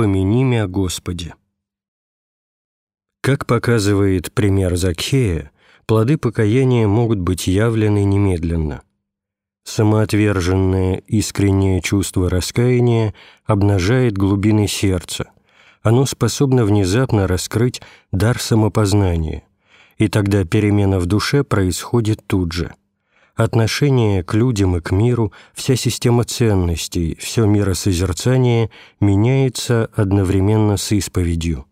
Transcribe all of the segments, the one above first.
помяни мя Господи. Как показывает пример Закхея, плоды покаяния могут быть явлены немедленно. Самоотверженное искреннее чувство раскаяния обнажает глубины сердца. Оно способно внезапно раскрыть дар самопознания, и тогда перемена в душе происходит тут же. Отношение к людям и к миру, вся система ценностей, все миросозерцание меняется одновременно с исповедью.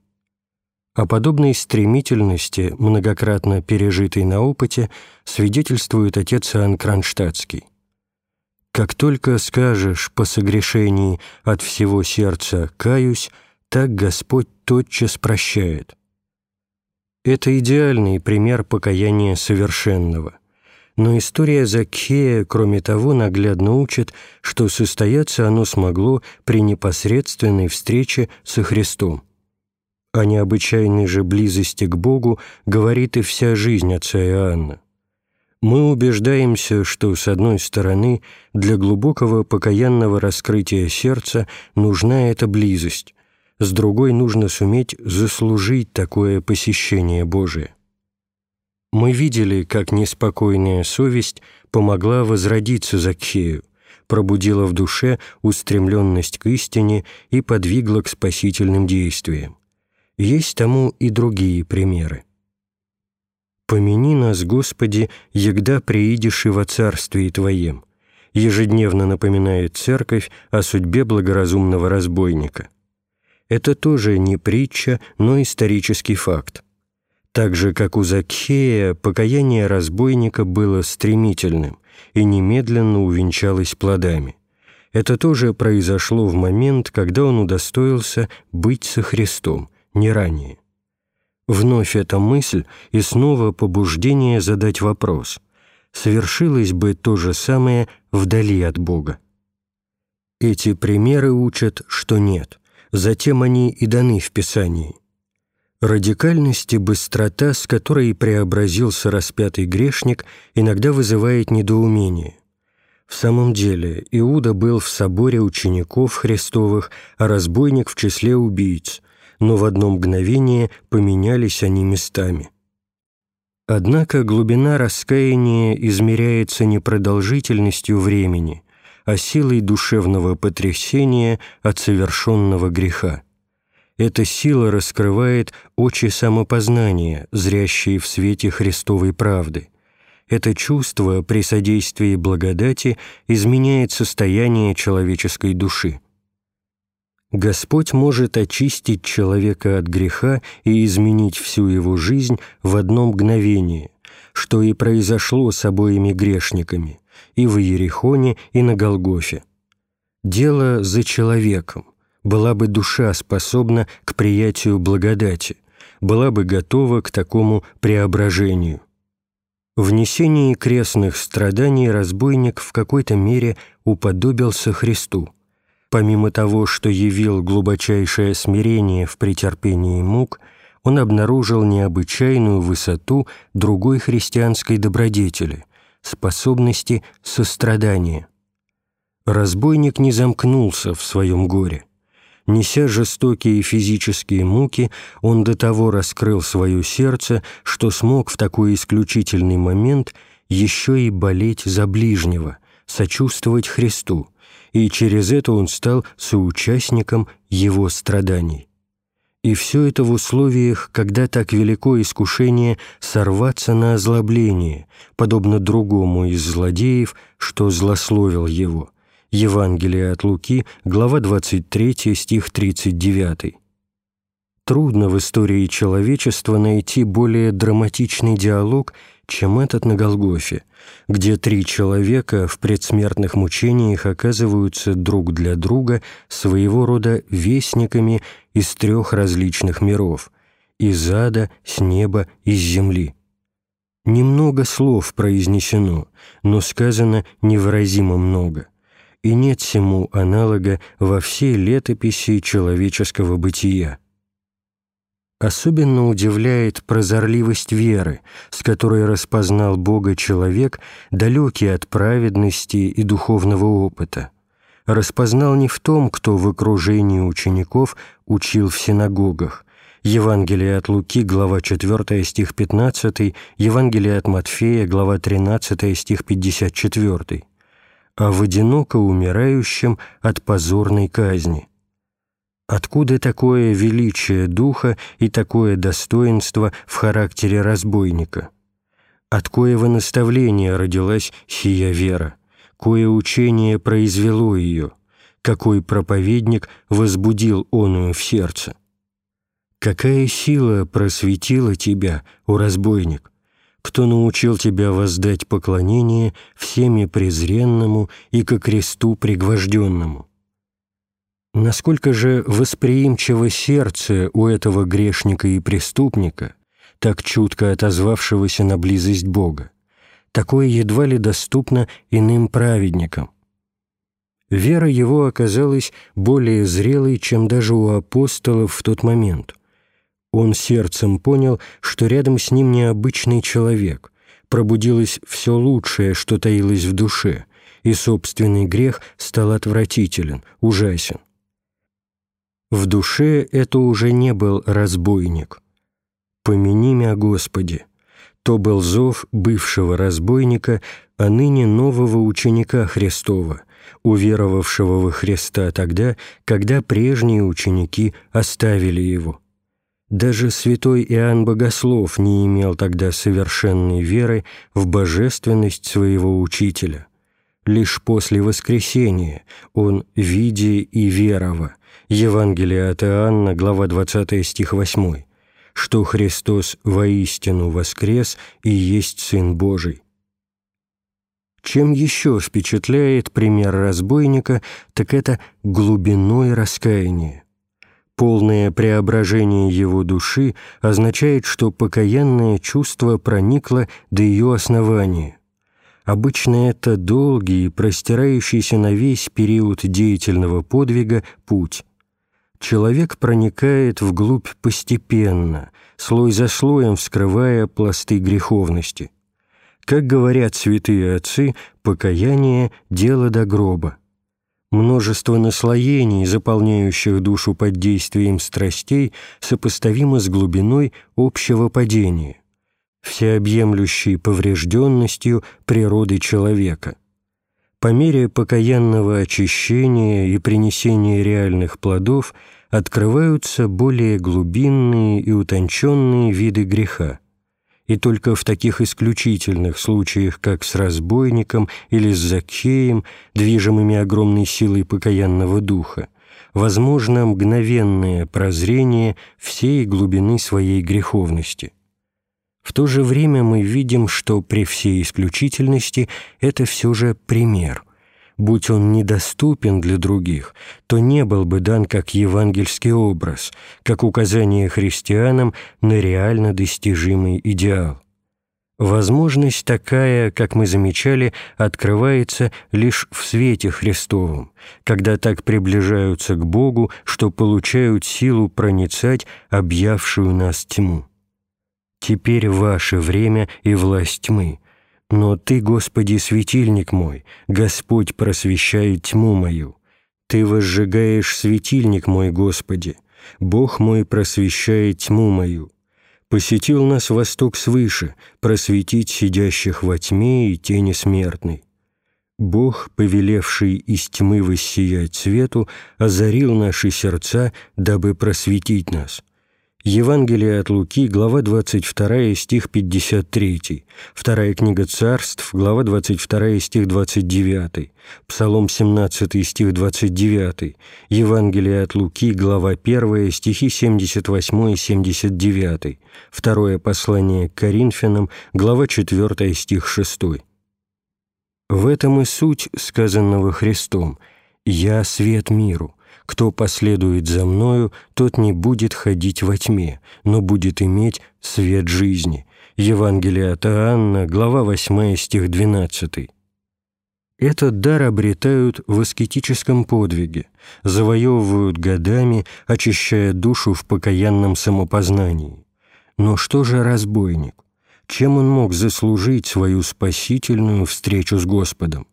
О подобной стремительности, многократно пережитой на опыте, свидетельствует отец Иоанн Кронштадтский. «Как только скажешь по согрешении от всего сердца «каюсь», так Господь тотчас прощает». Это идеальный пример покаяния совершенного. Но история Закхея, кроме того, наглядно учит, что состояться оно смогло при непосредственной встрече со Христом. О необычайной же близости к Богу говорит и вся жизнь отца Иоанна. Мы убеждаемся, что, с одной стороны, для глубокого покаянного раскрытия сердца нужна эта близость, с другой нужно суметь заслужить такое посещение Божие. Мы видели, как неспокойная совесть помогла возродиться Закхею, пробудила в душе устремленность к истине и подвигла к спасительным действиям. Есть тому и другие примеры. «Помяни нас, Господи, егда и во Царствии Твоем», ежедневно напоминает Церковь о судьбе благоразумного разбойника. Это тоже не притча, но исторический факт. Так же, как у Закхея, покаяние разбойника было стремительным и немедленно увенчалось плодами. Это тоже произошло в момент, когда он удостоился быть со Христом – не ранее. Вновь эта мысль и снова побуждение задать вопрос, совершилось бы то же самое вдали от Бога. Эти примеры учат, что нет, затем они и даны в Писании. Радикальность и быстрота, с которой преобразился распятый грешник, иногда вызывает недоумение. В самом деле, Иуда был в соборе учеников Христовых, а разбойник в числе убийц, но в одно мгновение поменялись они местами. Однако глубина раскаяния измеряется не продолжительностью времени, а силой душевного потрясения от совершенного греха. Эта сила раскрывает очи самопознания, зрящие в свете Христовой правды. Это чувство при содействии благодати изменяет состояние человеческой души. Господь может очистить человека от греха и изменить всю его жизнь в одно мгновение, что и произошло с обоими грешниками, и в Иерихоне, и на Голгофе. Дело за человеком. Была бы душа способна к приятию благодати, была бы готова к такому преображению. В несении крестных страданий разбойник в какой-то мере уподобился Христу – Помимо того, что явил глубочайшее смирение в претерпении мук, он обнаружил необычайную высоту другой христианской добродетели – способности сострадания. Разбойник не замкнулся в своем горе. Неся жестокие физические муки, он до того раскрыл свое сердце, что смог в такой исключительный момент еще и болеть за ближнего, сочувствовать Христу – и через это он стал соучастником его страданий. И все это в условиях, когда так велико искушение сорваться на озлобление, подобно другому из злодеев, что злословил его. Евангелие от Луки, глава 23, стих 39. Трудно в истории человечества найти более драматичный диалог, чем этот на Голгофе, где три человека в предсмертных мучениях оказываются друг для друга своего рода вестниками из трех различных миров – из ада, с неба, из земли. Немного слов произнесено, но сказано невыразимо много, и нет всему аналога во всей летописи человеческого бытия. Особенно удивляет прозорливость веры, с которой распознал Бога человек, далекий от праведности и духовного опыта. распознал не в том, кто в окружении учеников учил в синагогах, Евангелие от Луки, глава 4, стих 15, Евангелие от Матфея, глава 13, стих 54, а в одиноко умирающем от позорной казни. Откуда такое величие духа и такое достоинство в характере разбойника? От коего наставления родилась сия вера? Кое учение произвело ее? Какой проповедник возбудил оную в сердце? Какая сила просветила тебя, о разбойник? Кто научил тебя воздать поклонение всеми презренному и ко кресту пригвожденному? Насколько же восприимчиво сердце у этого грешника и преступника, так чутко отозвавшегося на близость Бога, такое едва ли доступно иным праведникам. Вера его оказалась более зрелой, чем даже у апостолов в тот момент. Он сердцем понял, что рядом с ним необычный человек, пробудилось все лучшее, что таилось в душе, и собственный грех стал отвратителен, ужасен. В душе это уже не был разбойник. «Помяни меня, Господи!» То был зов бывшего разбойника, а ныне нового ученика Христова, уверовавшего во Христа тогда, когда прежние ученики оставили его. Даже святой Иоанн Богослов не имел тогда совершенной веры в божественность своего учителя. Лишь после воскресения он, видя и верова, Евангелие от Иоанна, глава 20, стих 8, что Христос воистину воскрес и есть Сын Божий. Чем еще впечатляет пример разбойника, так это глубиной раскаяния. Полное преображение его души означает, что покаянное чувство проникло до ее основания. Обычно это долгий, простирающийся на весь период деятельного подвига путь. Человек проникает вглубь постепенно, слой за слоем вскрывая пласты греховности. Как говорят святые отцы, покаяние – дело до гроба. Множество наслоений, заполняющих душу под действием страстей, сопоставимо с глубиной общего падения, всеобъемлющей поврежденностью природы человека. По мере покаянного очищения и принесения реальных плодов открываются более глубинные и утонченные виды греха – и только в таких исключительных случаях, как с разбойником или с Закхеем, движимыми огромной силой покаянного духа, возможно мгновенное прозрение всей глубины своей греховности. В то же время мы видим, что при всей исключительности это все же пример, будь он недоступен для других, то не был бы дан как евангельский образ, как указание христианам на реально достижимый идеал. Возможность такая, как мы замечали, открывается лишь в свете Христовом, когда так приближаются к Богу, что получают силу проницать объявшую нас тьму. Теперь ваше время и власть тьмы, но Ты, Господи, светильник мой, Господь просвещает тьму мою. Ты возжигаешь светильник мой, Господи, Бог мой просвещает тьму мою. Посетил нас восток свыше, просветить сидящих во тьме и тени смертной. Бог, повелевший из тьмы воссиять свету, озарил наши сердца, дабы просветить нас. Евангелие от Луки, глава 22, стих 53, вторая книга царств, глава 22, стих 29, Псалом 17, стих 29, Евангелие от Луки, глава 1, стихи 78 и 79, второе послание к Коринфянам, глава 4, стих 6. В этом и суть сказанного Христом. «Я свет миру». Кто последует за Мною, тот не будет ходить во тьме, но будет иметь свет жизни». Евангелие от Иоанна, глава 8, стих 12. Этот дар обретают в аскетическом подвиге, завоевывают годами, очищая душу в покаянном самопознании. Но что же разбойник? Чем он мог заслужить свою спасительную встречу с Господом?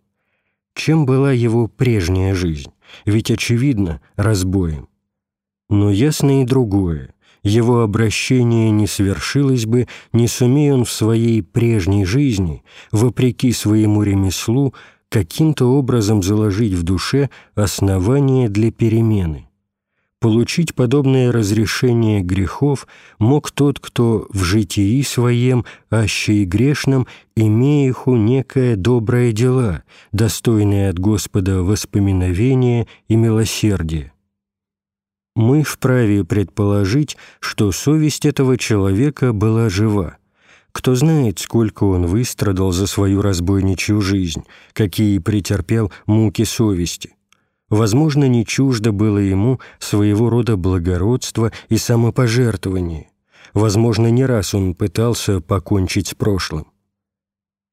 Чем была его прежняя жизнь? Ведь очевидно разбоем. Но ясно и другое. Его обращение не свершилось бы, не сумея он в своей прежней жизни, вопреки своему ремеслу, каким-то образом заложить в душе основание для перемены. Получить подобное разрешение грехов мог тот, кто в житии своем, аще и грешном, имея иху некое доброе дела, достойное от Господа воспоминовения и милосердия. Мы вправе предположить, что совесть этого человека была жива. Кто знает, сколько он выстрадал за свою разбойничью жизнь, какие претерпел муки совести возможно, не чуждо было ему своего рода благородства и самопожертвования. Возможно, не раз он пытался покончить с прошлым.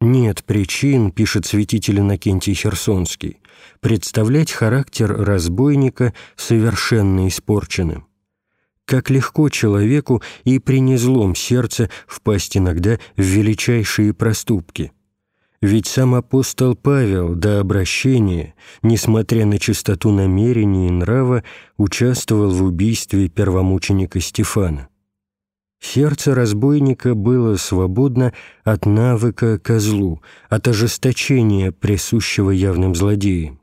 «Нет причин, — пишет святитель Иннокентий Херсонский, — представлять характер разбойника совершенно испорченным. Как легко человеку и при незлом сердце впасть иногда в величайшие проступки — ведь сам апостол Павел до обращения, несмотря на чистоту намерений и нрава, участвовал в убийстве первомученика Стефана. Сердце разбойника было свободно от навыка козлу, от ожесточения, присущего явным злодеям.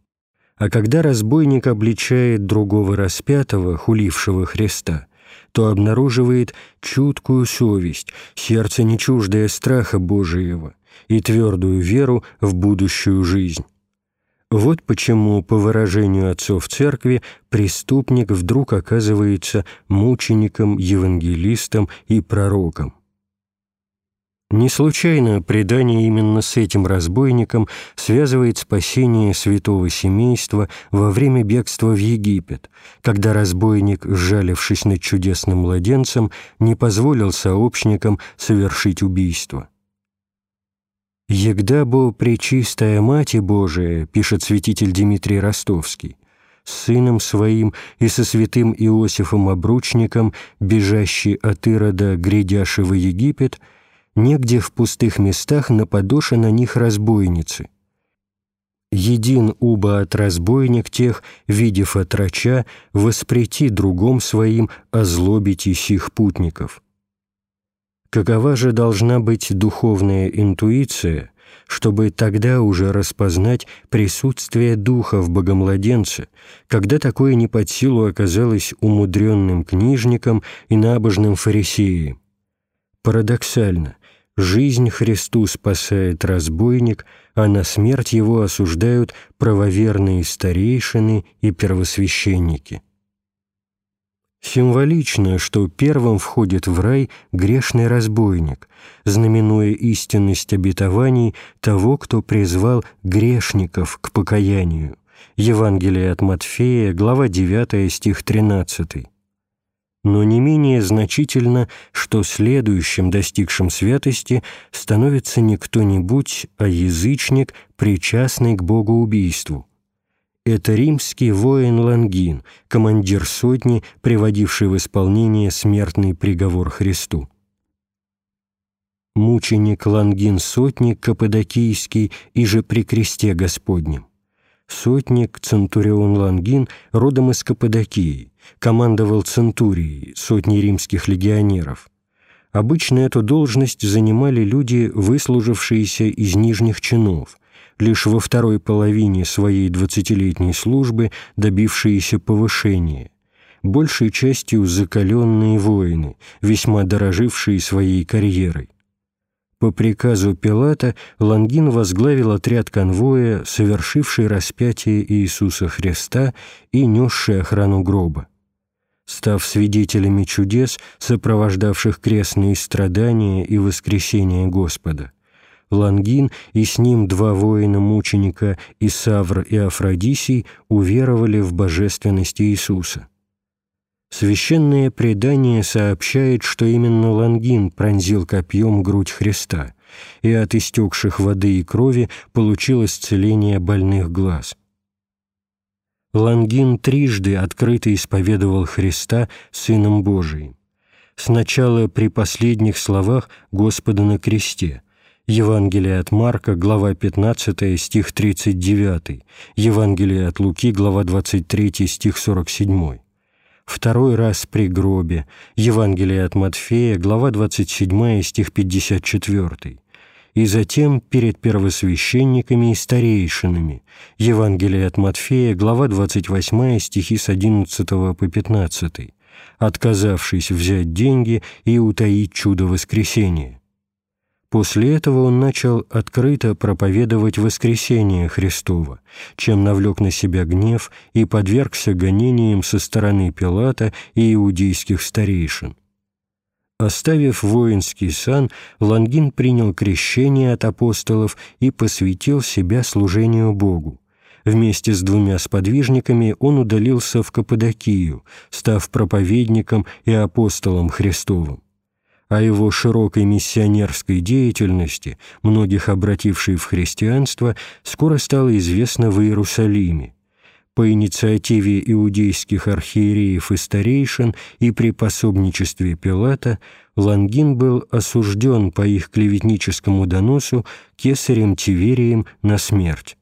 А когда разбойник обличает другого распятого, хулившего Христа, то обнаруживает чуткую совесть, сердце не чуждое страха Божиего, и твердую веру в будущую жизнь. Вот почему, по выражению отцов церкви, преступник вдруг оказывается мучеником, евангелистом и пророком. Не случайно предание именно с этим разбойником связывает спасение святого семейства во время бегства в Египет, когда разбойник, сжалившись над чудесным младенцем, не позволил сообщникам совершить убийство. «Егда бо пречистая Мати Божия», — пишет святитель Дмитрий Ростовский, «с сыном своим и со святым Иосифом Обручником, бежащий от Ирода, грядяши в Египет, негде в пустых местах нападоша на них разбойницы. Един уба от разбойник тех, видев отрача, воспрети другом своим озлобить сих путников». Какова же должна быть духовная интуиция, чтобы тогда уже распознать присутствие духа в богомладенце, когда такое не под силу оказалось умудренным книжником и набожным фарисеем? Парадоксально, жизнь Христу спасает разбойник, а на смерть его осуждают правоверные старейшины и первосвященники – Символично, что первым входит в рай грешный разбойник, знаменуя истинность обетований того, кто призвал грешников к покаянию. Евангелие от Матфея, глава 9, стих 13. Но не менее значительно, что следующим достигшим святости становится не кто-нибудь, а язычник, причастный к богоубийству. Это римский воин Лангин, командир сотни, приводивший в исполнение смертный приговор Христу. Мученик Лангин сотник Каппадокийский и же при кресте Господнем. Сотник Центурион Лангин родом из Каппадокии, командовал Центурией, сотней римских легионеров. Обычно эту должность занимали люди, выслужившиеся из нижних чинов, лишь во второй половине своей двадцатилетней службы добившиеся повышения, большей частью закаленные воины, весьма дорожившие своей карьерой. По приказу Пилата Лангин возглавил отряд конвоя, совершивший распятие Иисуса Христа и несший охрану гроба. Став свидетелями чудес, сопровождавших крестные страдания и воскресение Господа, Лангин и с ним два воина-мученика Исавр и Афродисий уверовали в божественность Иисуса. Священное предание сообщает, что именно Лангин пронзил копьем грудь Христа, и от истекших воды и крови получил исцеление больных глаз. Лангин трижды открыто исповедовал Христа Сыном Божиим. Сначала при последних словах Господа на кресте – Евангелие от Марка, глава 15, стих 39, Евангелие от Луки, глава 23, стих 47. Второй раз при гробе, Евангелие от Матфея, глава 27, стих 54, и затем перед первосвященниками и старейшинами, Евангелие от Матфея, глава 28, стихи с 11 по 15, отказавшись взять деньги и утаить чудо воскресения. После этого он начал открыто проповедовать воскресение Христова, чем навлек на себя гнев и подвергся гонениям со стороны Пилата и иудейских старейшин. Оставив воинский сан, Лангин принял крещение от апостолов и посвятил себя служению Богу. Вместе с двумя сподвижниками он удалился в Каппадокию, став проповедником и апостолом Христовым о его широкой миссионерской деятельности, многих обратившей в христианство, скоро стало известно в Иерусалиме. По инициативе иудейских архиереев и старейшин и при пособничестве Пилата Лангин был осужден по их клеветническому доносу кесарем Тиверием на смерть.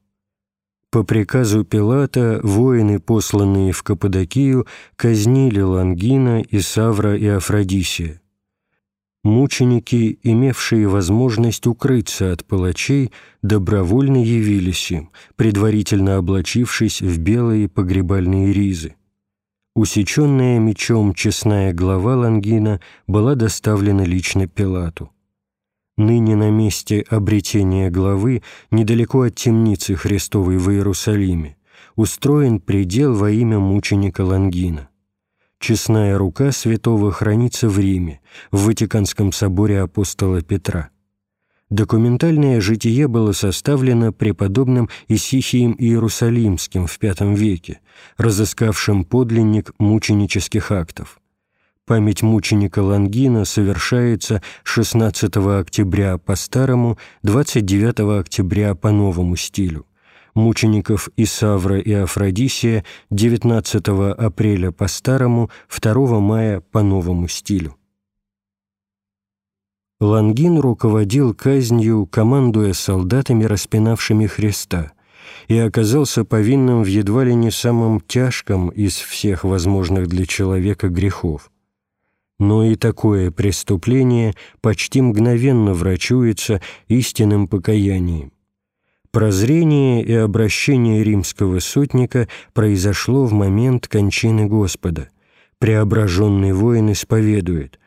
По приказу Пилата воины, посланные в Каппадокию, казнили Лангина, Исавра и Афродисия мученики, имевшие возможность укрыться от палачей, добровольно явились им, предварительно облачившись в белые погребальные ризы. Усеченная мечом честная глава Лангина была доставлена лично Пилату. Ныне на месте обретения главы, недалеко от темницы Христовой в Иерусалиме, устроен предел во имя мученика Лангина. Честная рука святого хранится в Риме, в Ватиканском соборе апостола Петра. Документальное житие было составлено преподобным Исихием Иерусалимским в V веке, разыскавшим подлинник мученических актов. Память мученика Лангина совершается 16 октября по старому, 29 октября по новому стилю мучеников Исавра и Афродисия 19 апреля по старому, 2 мая по новому стилю. Лангин руководил казнью, командуя солдатами, распинавшими Христа, и оказался повинным в едва ли не самом тяжком из всех возможных для человека грехов. Но и такое преступление почти мгновенно врачуется истинным покаянием. Прозрение и обращение римского сотника произошло в момент кончины Господа. Преображенный воин исповедует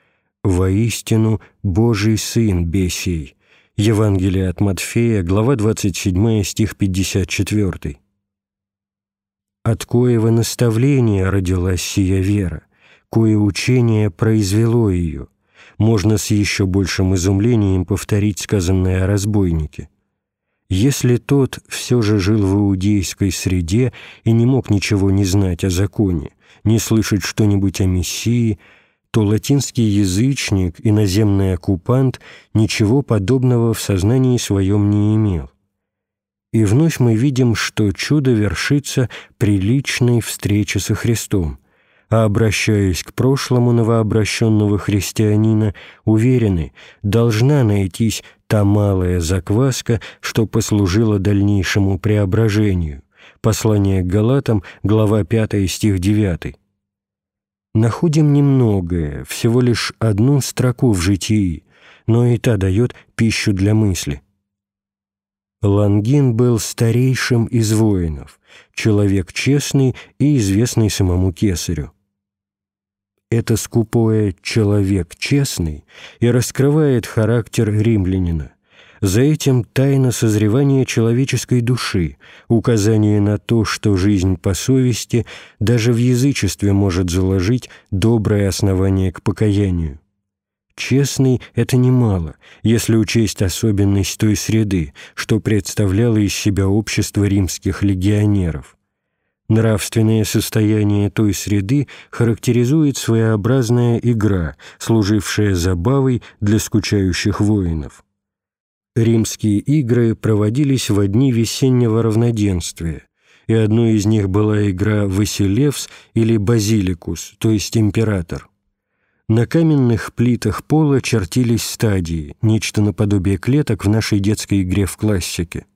«Воистину Божий Сын бесей». Евангелие от Матфея, глава 27, стих 54. «От коего наставления родилась сия вера, кое учение произвело ее». Можно с еще большим изумлением повторить сказанное о разбойнике – если тот все же жил в иудейской среде и не мог ничего не знать о законе, не слышать что-нибудь о Мессии, то латинский язычник, иноземный оккупант ничего подобного в сознании своем не имел. И вновь мы видим, что чудо вершится при личной встрече со Христом – а обращаясь к прошлому новообращенного христианина, уверены, должна найтись та малая закваска, что послужила дальнейшему преображению. Послание к Галатам, глава 5, стих 9. Находим немногое, всего лишь одну строку в житии, но и та дает пищу для мысли. Лангин был старейшим из воинов, человек честный и известный самому кесарю это скупое «человек честный» и раскрывает характер римлянина. За этим тайна созревания человеческой души, указание на то, что жизнь по совести даже в язычестве может заложить доброе основание к покаянию. Честный — это немало, если учесть особенность той среды, что представляло из себя общество римских легионеров. Нравственное состояние той среды характеризует своеобразная игра, служившая забавой для скучающих воинов. Римские игры проводились в дни весеннего равноденствия, и одной из них была игра «Василевс» или «Базиликус», то есть «Император». На каменных плитах пола чертились стадии, нечто наподобие клеток в нашей детской игре в классике.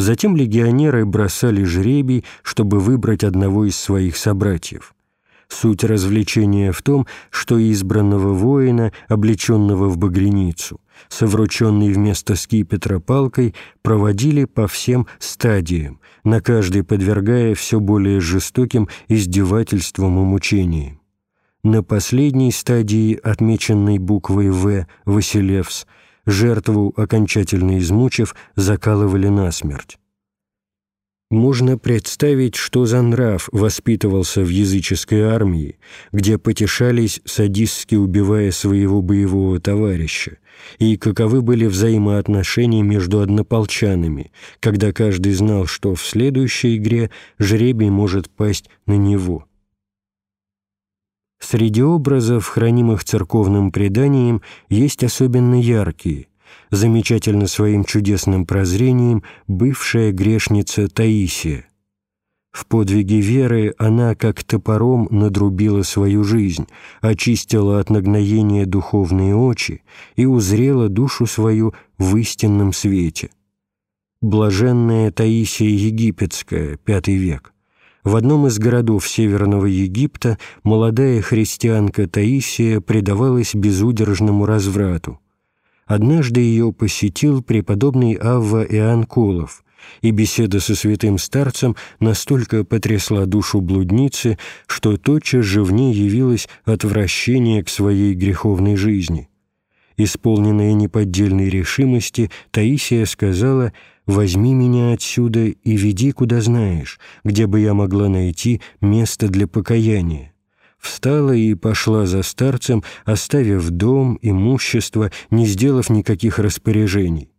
Затем легионеры бросали жребий, чтобы выбрать одного из своих собратьев. Суть развлечения в том, что избранного воина, облеченного в багряницу, соврученный вместо скипетра палкой, проводили по всем стадиям, на каждой подвергая все более жестоким издевательствам и мучениям. На последней стадии, отмеченной буквой «В» Василевс, жертву, окончательно измучив, закалывали насмерть. Можно представить, что за нрав воспитывался в языческой армии, где потешались, садистски убивая своего боевого товарища, и каковы были взаимоотношения между однополчанами, когда каждый знал, что в следующей игре жребий может пасть на него. Среди образов, хранимых церковным преданием, есть особенно яркие, замечательно своим чудесным прозрением бывшая грешница Таисия. В подвиге веры она как топором надрубила свою жизнь, очистила от нагноения духовные очи и узрела душу свою в истинном свете. Блаженная Таисия Египетская, V век. В одном из городов Северного Египта молодая христианка Таисия предавалась безудержному разврату. Однажды ее посетил преподобный Авва Иоанн Колов, и беседа со святым старцем настолько потрясла душу блудницы, что тотчас же в ней явилось отвращение к своей греховной жизни. Исполненная неподдельной решимости, Таисия сказала «Возьми меня отсюда и веди, куда знаешь, где бы я могла найти место для покаяния» встала и пошла за старцем, оставив дом, имущество, не сделав никаких распоряжений.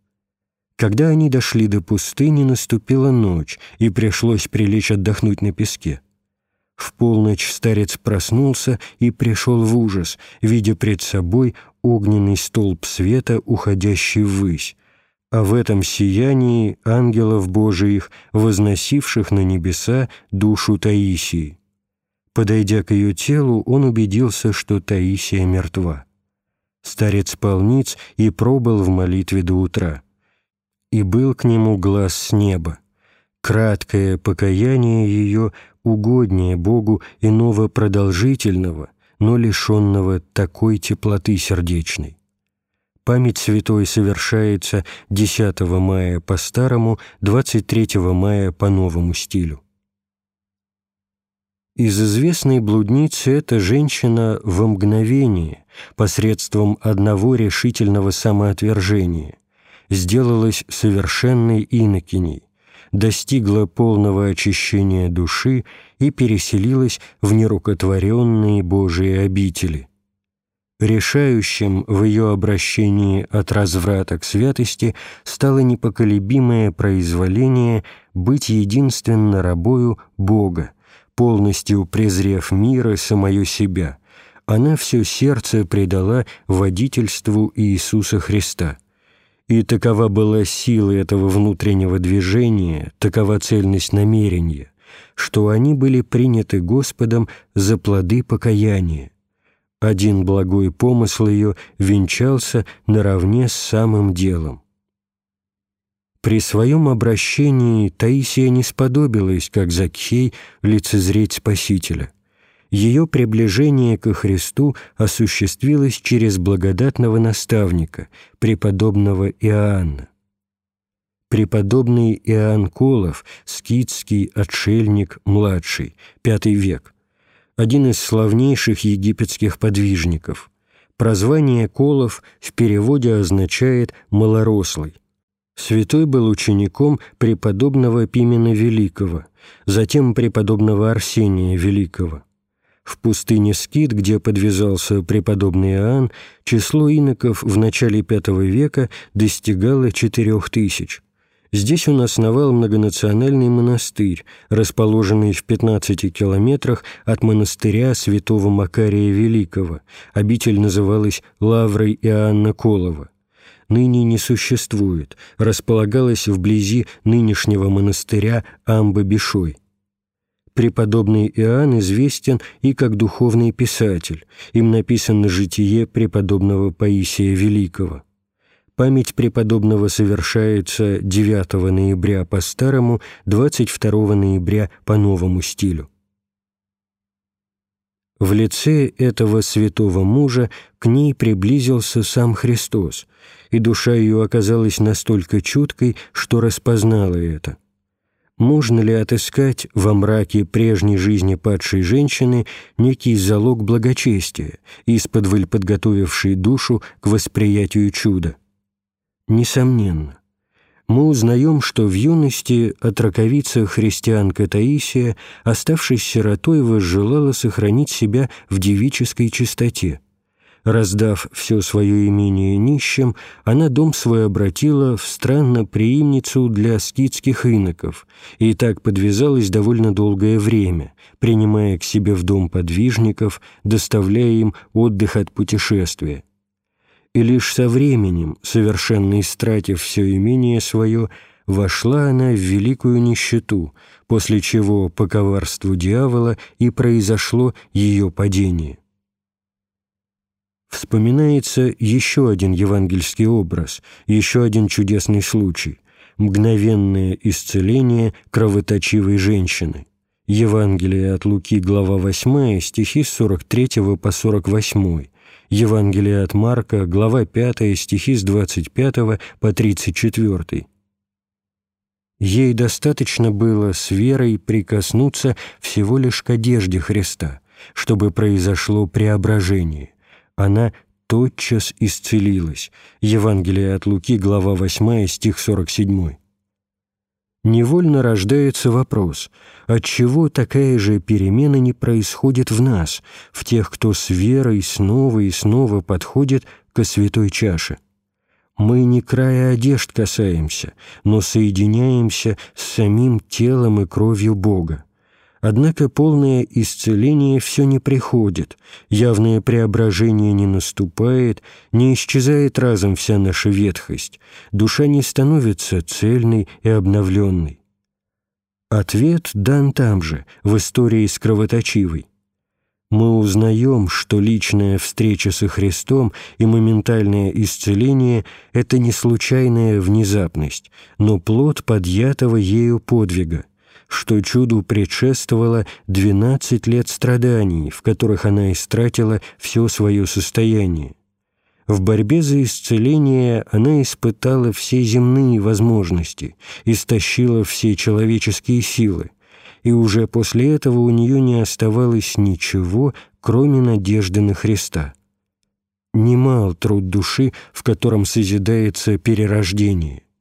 Когда они дошли до пустыни, наступила ночь, и пришлось прилечь отдохнуть на песке. В полночь старец проснулся и пришел в ужас, видя пред собой огненный столб света, уходящий ввысь, а в этом сиянии ангелов Божиих, возносивших на небеса душу Таисии. Подойдя к ее телу, он убедился, что Таисия мертва. Старец спал ниц и пробыл в молитве до утра. И был к нему глаз с неба. Краткое покаяние ее угоднее Богу иного продолжительного, но лишенного такой теплоты сердечной. Память святой совершается 10 мая по старому, 23 мая по новому стилю. Из известной блудницы эта женщина во мгновение, посредством одного решительного самоотвержения, сделалась совершенной инокиней, достигла полного очищения души и переселилась в нерукотворенные Божии обители. Решающим в ее обращении от разврата к святости стало непоколебимое произволение быть единственно рабою Бога, полностью презрев мир и самое себя, она все сердце предала водительству Иисуса Христа. И такова была сила этого внутреннего движения, такова цельность намерения, что они были приняты Господом за плоды покаяния. Один благой помысл ее венчался наравне с самым делом. При своем обращении Таисия не сподобилась, как Закхей, лицезреть Спасителя. Ее приближение ко Христу осуществилось через благодатного наставника, преподобного Иоанна. Преподобный Иоанн Колов, скитский отшельник, младший, V век, один из славнейших египетских подвижников. Прозвание Колов в переводе означает «малорослый». Святой был учеником преподобного Пимена Великого, затем преподобного Арсения Великого. В пустыне Скит, где подвязался преподобный Иоанн, число иноков в начале V века достигало четырех тысяч. Здесь он основал многонациональный монастырь, расположенный в 15 километрах от монастыря святого Макария Великого. Обитель называлась Лаврой Иоанна Колова ныне не существует, располагалась вблизи нынешнего монастыря Амба-Бишой. Преподобный Иоанн известен и как духовный писатель, им написано житие преподобного Паисия Великого. Память преподобного совершается 9 ноября по старому, 22 ноября по новому стилю. В лице этого святого мужа к ней приблизился сам Христос, и душа ее оказалась настолько чуткой, что распознала это. Можно ли отыскать во мраке прежней жизни падшей женщины некий залог благочестия, исподволь подготовивший душу к восприятию чуда? Несомненно. Мы узнаем, что в юности отраковица христианка Таисия, оставшись сиротой, возжелала сохранить себя в девической чистоте – Раздав все свое имение нищим, она дом свой обратила в странно преимницу для скитских иноков и так подвязалась довольно долгое время, принимая к себе в дом подвижников, доставляя им отдых от путешествия. И лишь со временем, совершенно истратив все имение свое, вошла она в великую нищету, после чего по коварству дьявола и произошло ее падение вспоминается еще один евангельский образ, еще один чудесный случай – мгновенное исцеление кровоточивой женщины. Евангелие от Луки, глава 8, стихи с 43 по 48, Евангелие от Марка, глава 5, стихи с 25 по 34. Ей достаточно было с верой прикоснуться всего лишь к одежде Христа, чтобы произошло преображение – она тотчас исцелилась. Евангелие от Луки, глава 8, стих 47. Невольно рождается вопрос, отчего такая же перемена не происходит в нас, в тех, кто с верой снова и снова подходит ко святой чаше? Мы не края одежд касаемся, но соединяемся с самим телом и кровью Бога. Однако полное исцеление все не приходит, явное преображение не наступает, не исчезает разом вся наша ветхость, душа не становится цельной и обновленной. Ответ дан там же, в истории с кровоточивой. Мы узнаем, что личная встреча со Христом и моментальное исцеление – это не случайная внезапность, но плод подъятого ею подвига – что чуду предшествовало 12 лет страданий, в которых она истратила все свое состояние. В борьбе за исцеление она испытала все земные возможности, истощила все человеческие силы, и уже после этого у нее не оставалось ничего, кроме надежды на Христа. Немал труд души, в котором созидается перерождение –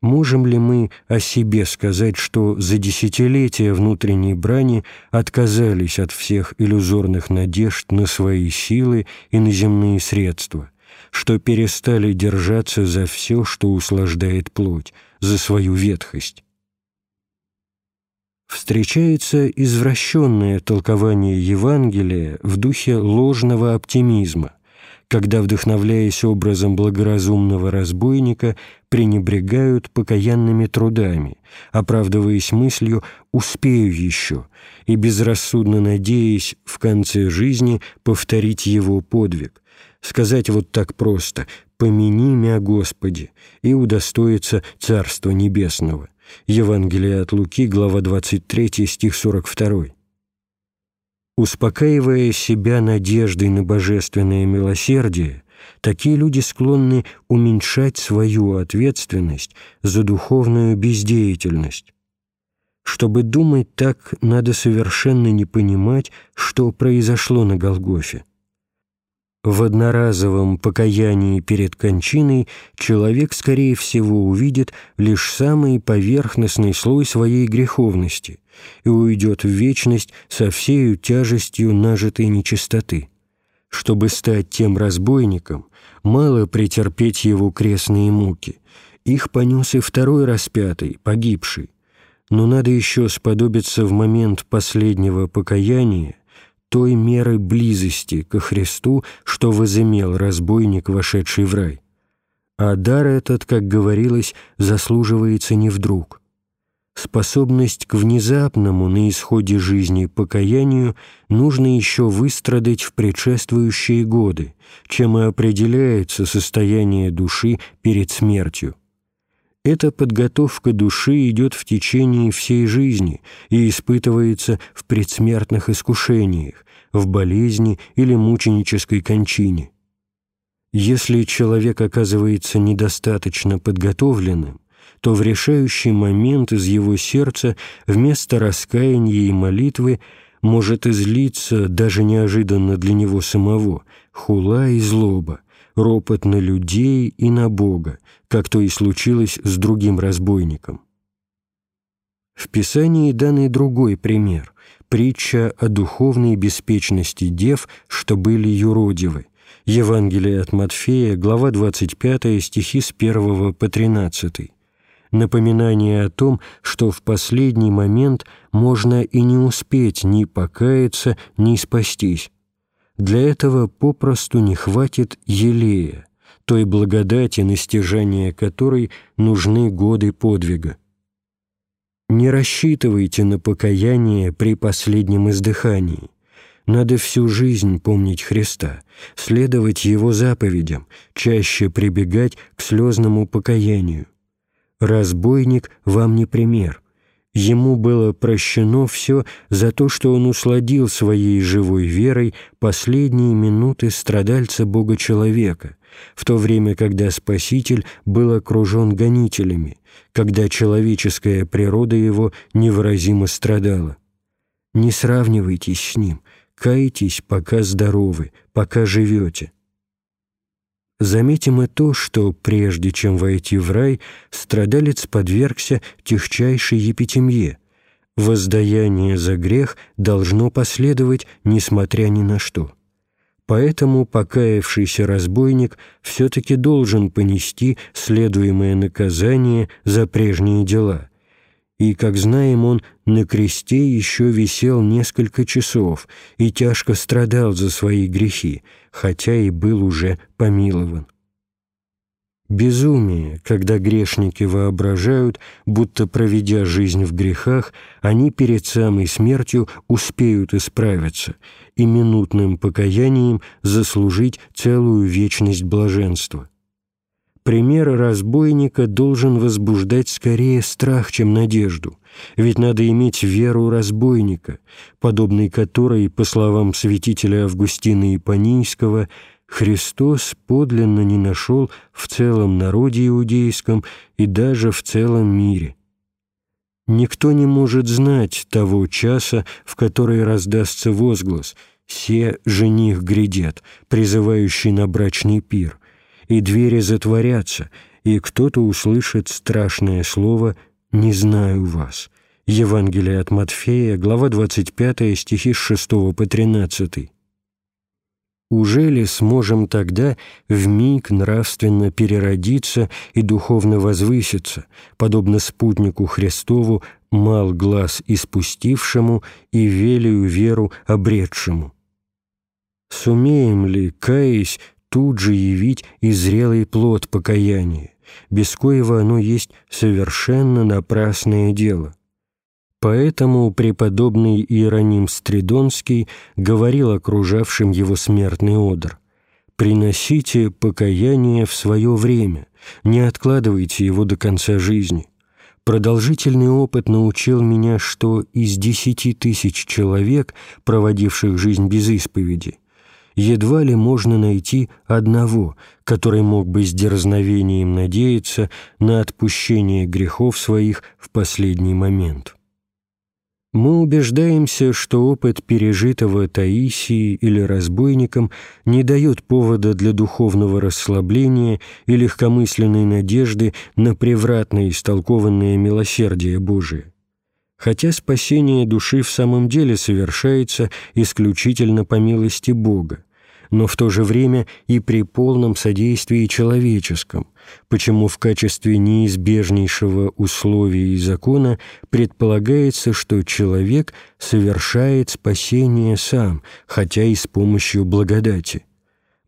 можем ли мы о себе сказать, что за десятилетия внутренней брани отказались от всех иллюзорных надежд на свои силы и на земные средства, что перестали держаться за все, что услаждает плоть, за свою ветхость? Встречается извращенное толкование Евангелия в духе ложного оптимизма, когда, вдохновляясь образом благоразумного разбойника, пренебрегают покаянными трудами, оправдываясь мыслью «успею еще» и безрассудно надеясь в конце жизни повторить его подвиг, сказать вот так просто «помяни мя Господи» и удостоиться Царства Небесного. Евангелие от Луки, глава 23, стих 42. Успокаивая себя надеждой на божественное милосердие, такие люди склонны уменьшать свою ответственность за духовную бездеятельность. Чтобы думать так, надо совершенно не понимать, что произошло на Голгофе. В одноразовом покаянии перед кончиной человек, скорее всего, увидит лишь самый поверхностный слой своей греховности и уйдет в вечность со всею тяжестью нажитой нечистоты. Чтобы стать тем разбойником, мало претерпеть его крестные муки. Их понес и второй распятый, погибший. Но надо еще сподобиться в момент последнего покаяния той меры близости ко Христу, что возымел разбойник, вошедший в рай. А дар этот, как говорилось, заслуживается не вдруг. Способность к внезапному на исходе жизни покаянию нужно еще выстрадать в предшествующие годы, чем и определяется состояние души перед смертью. Эта подготовка души идет в течение всей жизни и испытывается в предсмертных искушениях, в болезни или мученической кончине. Если человек оказывается недостаточно подготовленным, то в решающий момент из его сердца вместо раскаяния и молитвы может излиться даже неожиданно для него самого хула и злоба, ропот на людей и на Бога, как то и случилось с другим разбойником. В Писании дан и другой пример – притча о духовной беспечности дев, что были юродивы. Евангелие от Матфея, глава 25, стихи с 1 по 13 напоминание о том, что в последний момент можно и не успеть ни покаяться, ни спастись. Для этого попросту не хватит елея, той благодати, на стяжание которой нужны годы подвига. Не рассчитывайте на покаяние при последнем издыхании. Надо всю жизнь помнить Христа, следовать Его заповедям, чаще прибегать к слезному покаянию. Разбойник вам не пример. Ему было прощено все за то, что он усладил своей живой верой последние минуты страдальца Бога-человека, в то время, когда Спаситель был окружен гонителями, когда человеческая природа его невыразимо страдала. Не сравнивайтесь с ним, кайтесь, пока здоровы, пока живете. Заметим и то, что прежде чем войти в рай, страдалец подвергся техчайшей епитемье. Воздаяние за грех должно последовать, несмотря ни на что. Поэтому покаявшийся разбойник все-таки должен понести следуемое наказание за прежние дела – и, как знаем, он на кресте еще висел несколько часов и тяжко страдал за свои грехи, хотя и был уже помилован. Безумие, когда грешники воображают, будто, проведя жизнь в грехах, они перед самой смертью успеют исправиться и минутным покаянием заслужить целую вечность блаженства. Пример разбойника должен возбуждать скорее страх, чем надежду, ведь надо иметь веру разбойника, подобной которой, по словам святителя Августина Ипанийского, Христос подлинно не нашел в целом народе иудейском и даже в целом мире. Никто не может знать того часа, в который раздастся возглас «Се жених грядет», призывающий на брачный пир – и двери затворятся, и кто-то услышит страшное слово «не знаю вас». Евангелие от Матфея, глава 25, стихи с 6 по 13. Уже ли сможем тогда в миг нравственно переродиться и духовно возвыситься, подобно спутнику Христову, мал глаз испустившему и велию веру обретшему? Сумеем ли, каясь, тут же явить и зрелый плод покаяния, без коего оно есть совершенно напрасное дело. Поэтому преподобный Иероним Стридонский говорил окружавшим его смертный одр «Приносите покаяние в свое время, не откладывайте его до конца жизни». Продолжительный опыт научил меня, что из десяти тысяч человек, проводивших жизнь без исповеди, едва ли можно найти одного, который мог бы с дерзновением надеяться на отпущение грехов своих в последний момент. Мы убеждаемся, что опыт пережитого Таисии или разбойником не дает повода для духовного расслабления и легкомысленной надежды на превратно истолкованное милосердие Божие хотя спасение души в самом деле совершается исключительно по милости Бога, но в то же время и при полном содействии человеческом, почему в качестве неизбежнейшего условия и закона предполагается, что человек совершает спасение сам, хотя и с помощью благодати.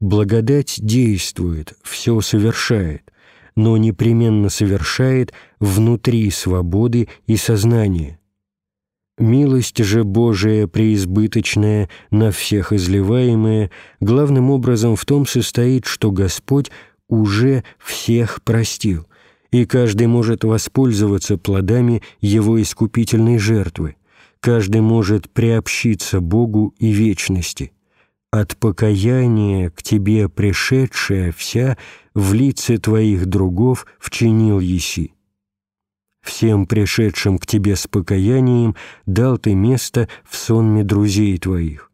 Благодать действует, все совершает, но непременно совершает внутри свободы и сознания. Милость же Божия преизбыточная, на всех изливаемая, главным образом в том состоит, что Господь уже всех простил, и каждый может воспользоваться плодами Его искупительной жертвы, каждый может приобщиться Богу и вечности. От покаяния к Тебе пришедшая вся в лице Твоих другов вчинил еси всем пришедшим к Тебе с покаянием дал Ты место в сонме друзей Твоих.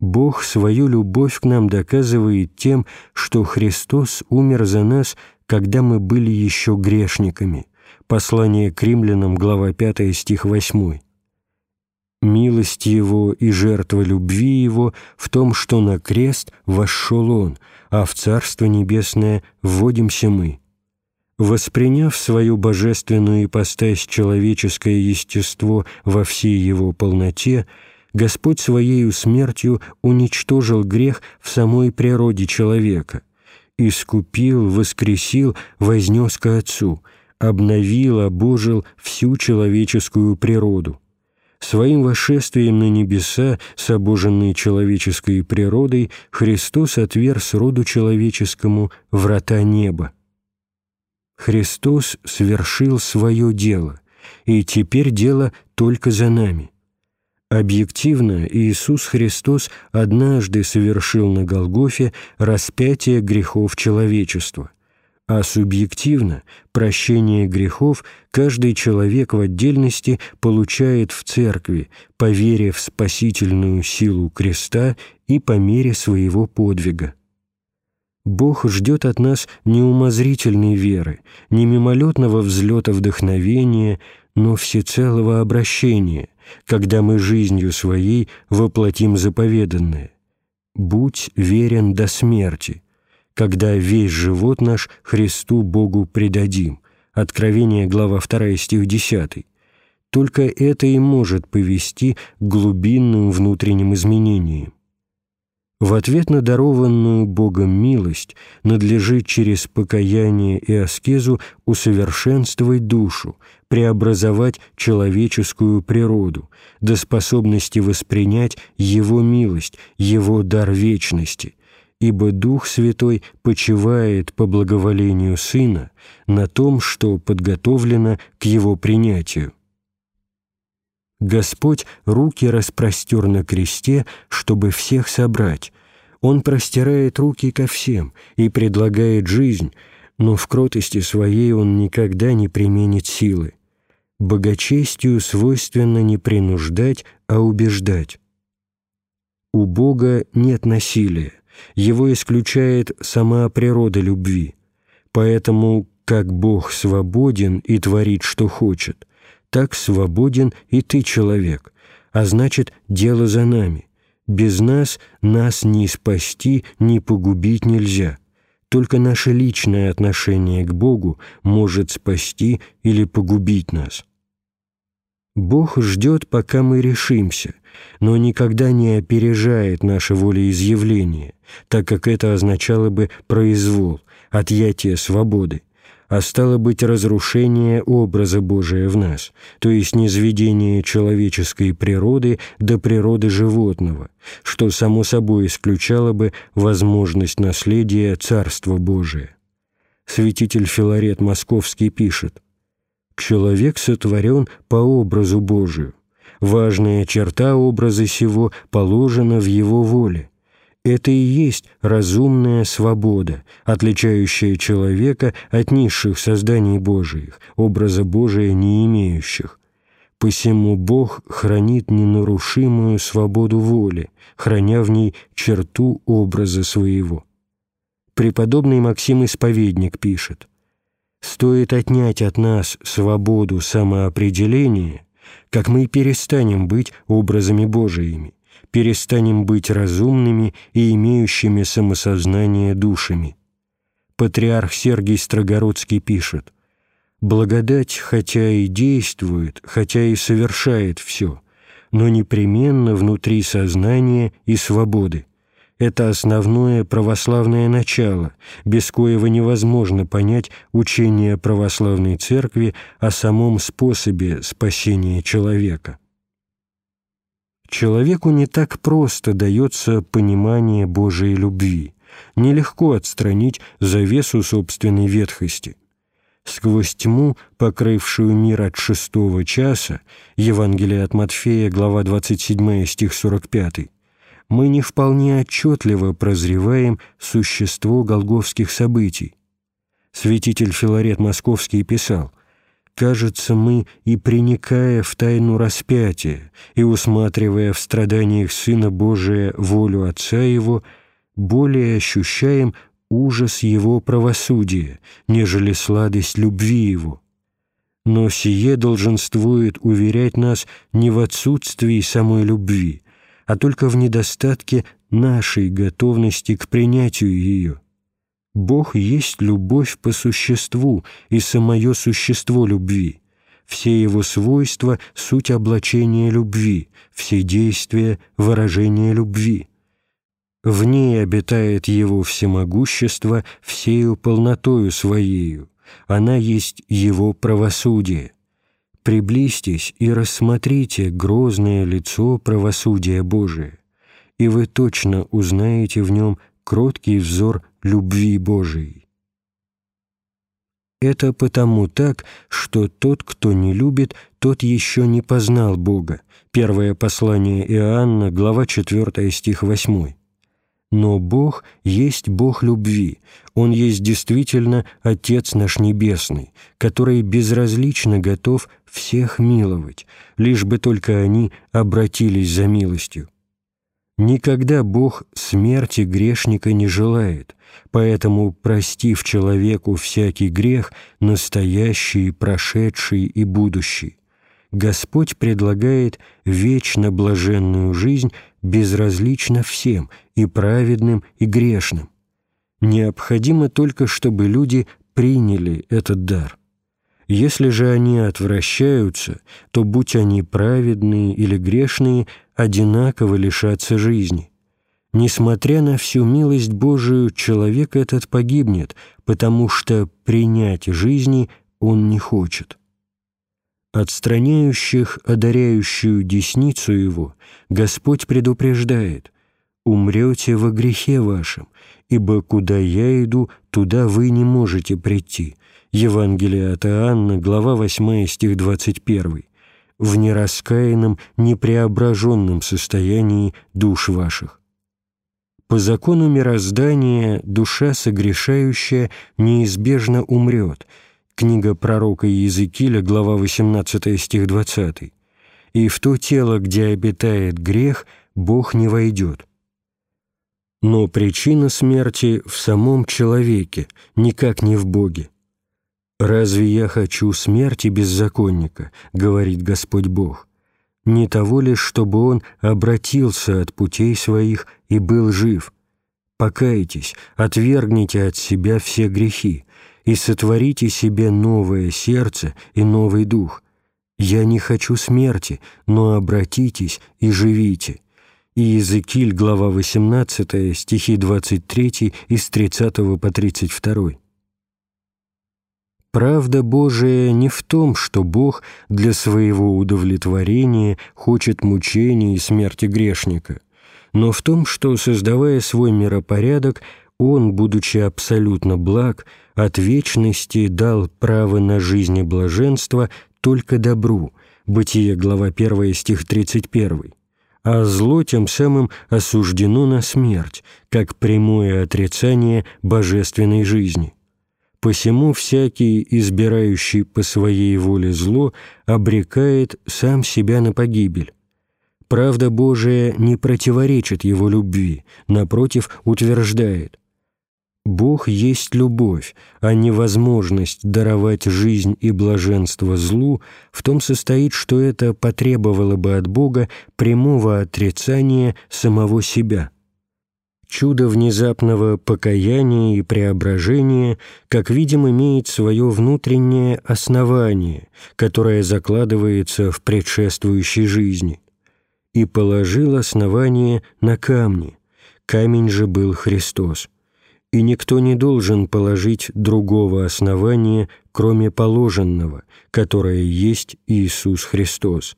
Бог свою любовь к нам доказывает тем, что Христос умер за нас, когда мы были еще грешниками. Послание к римлянам, глава 5, стих 8. Милость Его и жертва любви Его в том, что на крест вошел Он, а в Царство Небесное вводимся мы – Восприняв свою божественную ипостась человеческое естество во всей его полноте, Господь Своею смертью уничтожил грех в самой природе человека, искупил, воскресил, вознес ко Отцу, обновил, обожил всю человеческую природу. Своим вошествием на небеса с обоженной человеческой природой Христос отверз роду человеческому врата неба. Христос совершил свое дело, и теперь дело только за нами. Объективно Иисус Христос однажды совершил на Голгофе распятие грехов человечества, а субъективно прощение грехов каждый человек в отдельности получает в церкви, по вере в спасительную силу креста и по мере своего подвига. Бог ждет от нас не умозрительной веры, не мимолетного взлета вдохновения, но всецелого обращения, когда мы жизнью своей воплотим заповеданное. «Будь верен до смерти», когда весь живот наш Христу Богу предадим. Откровение, глава 2, стих 10. Только это и может повести к глубинным внутренним изменениям. В ответ на дарованную Богом милость надлежит через покаяние и аскезу усовершенствовать душу, преобразовать человеческую природу до способности воспринять Его милость, Его дар вечности, ибо Дух Святой почивает по благоволению Сына на том, что подготовлено к Его принятию. Господь руки распростер на кресте, чтобы всех собрать. Он простирает руки ко всем и предлагает жизнь, но в кротости своей он никогда не применит силы. Богочестию свойственно не принуждать, а убеждать. У Бога нет насилия, его исключает сама природа любви. Поэтому, как Бог свободен и творит, что хочет – так свободен и ты, человек, а значит, дело за нами. Без нас нас ни спасти, ни погубить нельзя. Только наше личное отношение к Богу может спасти или погубить нас. Бог ждет, пока мы решимся, но никогда не опережает наше волеизъявление, так как это означало бы произвол, отъятие свободы а стало быть разрушение образа Божия в нас, то есть низведение человеческой природы до природы животного, что само собой исключало бы возможность наследия Царства Божия. Святитель Филарет Московский пишет, «Человек сотворен по образу Божию. Важная черта образа сего положена в его воле, это и есть разумная свобода, отличающая человека от низших созданий Божиих, образа Божия не имеющих. Посему Бог хранит ненарушимую свободу воли, храня в ней черту образа своего. Преподобный Максим Исповедник пишет, «Стоит отнять от нас свободу самоопределения, как мы перестанем быть образами Божиими, перестанем быть разумными и имеющими самосознание душами. Патриарх Сергий Строгородский пишет, «Благодать, хотя и действует, хотя и совершает все, но непременно внутри сознания и свободы. Это основное православное начало, без коего невозможно понять учение православной церкви о самом способе спасения человека. Человеку не так просто дается понимание Божией любви, нелегко отстранить завесу собственной ветхости. Сквозь тьму, покрывшую мир от шестого часа, Евангелие от Матфея, глава 27, стих 45, мы не вполне отчетливо прозреваем существо голговских событий. Святитель Филарет Московский писал – кажется, мы и приникая в тайну распятия и усматривая в страданиях Сына Божия волю Отца Его, более ощущаем ужас Его правосудия, нежели сладость любви Его. Но сие долженствует уверять нас не в отсутствии самой любви, а только в недостатке нашей готовности к принятию ее. Бог есть любовь по существу и самое существо любви. Все его свойства — суть облачения любви, все действия — выражение любви. В ней обитает его всемогущество всею полнотою своею. Она есть его правосудие. Приблизьтесь и рассмотрите грозное лицо правосудия Божия, и вы точно узнаете в нем кроткий взор любви Божией. Это потому так, что тот, кто не любит, тот еще не познал Бога. Первое послание Иоанна, глава 4, стих 8. Но Бог есть Бог любви, Он есть действительно Отец наш Небесный, который безразлично готов всех миловать, лишь бы только они обратились за милостью. Никогда Бог смерти грешника не желает, поэтому, простив человеку всякий грех, настоящий, прошедший и будущий, Господь предлагает вечно блаженную жизнь безразлично всем, и праведным, и грешным. Необходимо только, чтобы люди приняли этот дар. Если же они отвращаются, то, будь они праведные или грешные, одинаково лишатся жизни. Несмотря на всю милость Божию, человек этот погибнет, потому что принять жизни он не хочет. Отстраняющих, одаряющую десницу его, Господь предупреждает «Умрете во грехе вашем, ибо куда я иду, туда вы не можете прийти». Евангелие от Иоанна, глава 8, стих 21 в нераскаянном, непреображенном состоянии душ ваших. По закону мироздания душа согрешающая неизбежно умрет. Книга пророка Иезекииля, глава 18, стих 20. «И в то тело, где обитает грех, Бог не войдет». Но причина смерти в самом человеке, никак не в Боге. «Разве я хочу смерти беззаконника?» — говорит Господь Бог. «Не того ли, чтобы он обратился от путей своих и был жив? Покайтесь, отвергните от себя все грехи и сотворите себе новое сердце и новый дух. Я не хочу смерти, но обратитесь и живите». Иезекииль, глава 18, стихи 23 и с 30 по 32. Правда Божия не в том, что Бог для своего удовлетворения хочет мучений и смерти грешника, но в том, что, создавая свой миропорядок, Он, будучи абсолютно благ, от вечности дал право на жизнь и блаженство только добру, Бытие, глава 1, стих 31, а зло тем самым осуждено на смерть, как прямое отрицание божественной жизни. Посему всякий, избирающий по своей воле зло, обрекает сам себя на погибель. Правда Божия не противоречит его любви, напротив, утверждает «Бог есть любовь, а невозможность даровать жизнь и блаженство злу в том состоит, что это потребовало бы от Бога прямого отрицания самого себя» чудо внезапного покаяния и преображения, как видим, имеет свое внутреннее основание, которое закладывается в предшествующей жизни. И положил основание на камни. камень же был Христос. И никто не должен положить другого основания, кроме положенного, которое есть Иисус Христос.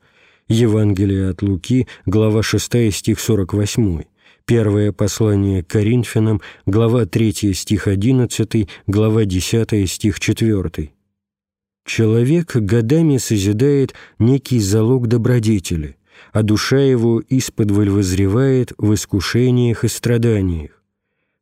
Евангелие от Луки, глава 6, стих 48. Первое послание Коринфянам, глава 3, стих 11, глава 10, стих 4. Человек годами созидает некий залог добродетели, а душа его исподволь возревает в искушениях и страданиях.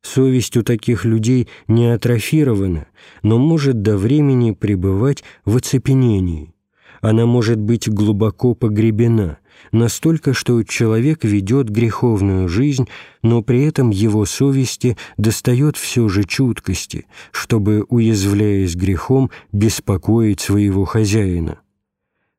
Совесть у таких людей не атрофирована, но может до времени пребывать в оцепенении. Она может быть глубоко погребена, настолько, что человек ведет греховную жизнь, но при этом его совести достает все же чуткости, чтобы, уязвляясь грехом, беспокоить своего хозяина.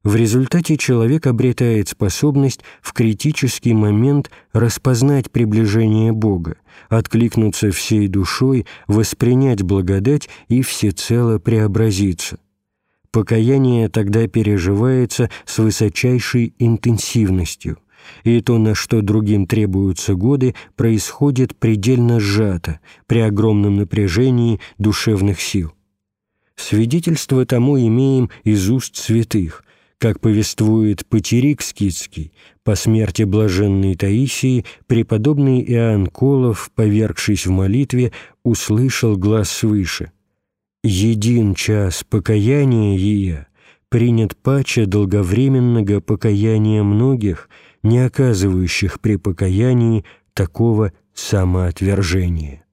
В результате человек обретает способность в критический момент распознать приближение Бога, откликнуться всей душой, воспринять благодать и всецело преобразиться. Покаяние тогда переживается с высочайшей интенсивностью, и то, на что другим требуются годы, происходит предельно сжато, при огромном напряжении душевных сил. Свидетельство тому имеем из уст святых, как повествует Патерик Скидский, по смерти блаженной Таисии преподобный Иоанн Колов, повергшись в молитве, услышал глаз свыше. «Един час покаяния ее принят паче долговременного покаяния многих, не оказывающих при покаянии такого самоотвержения».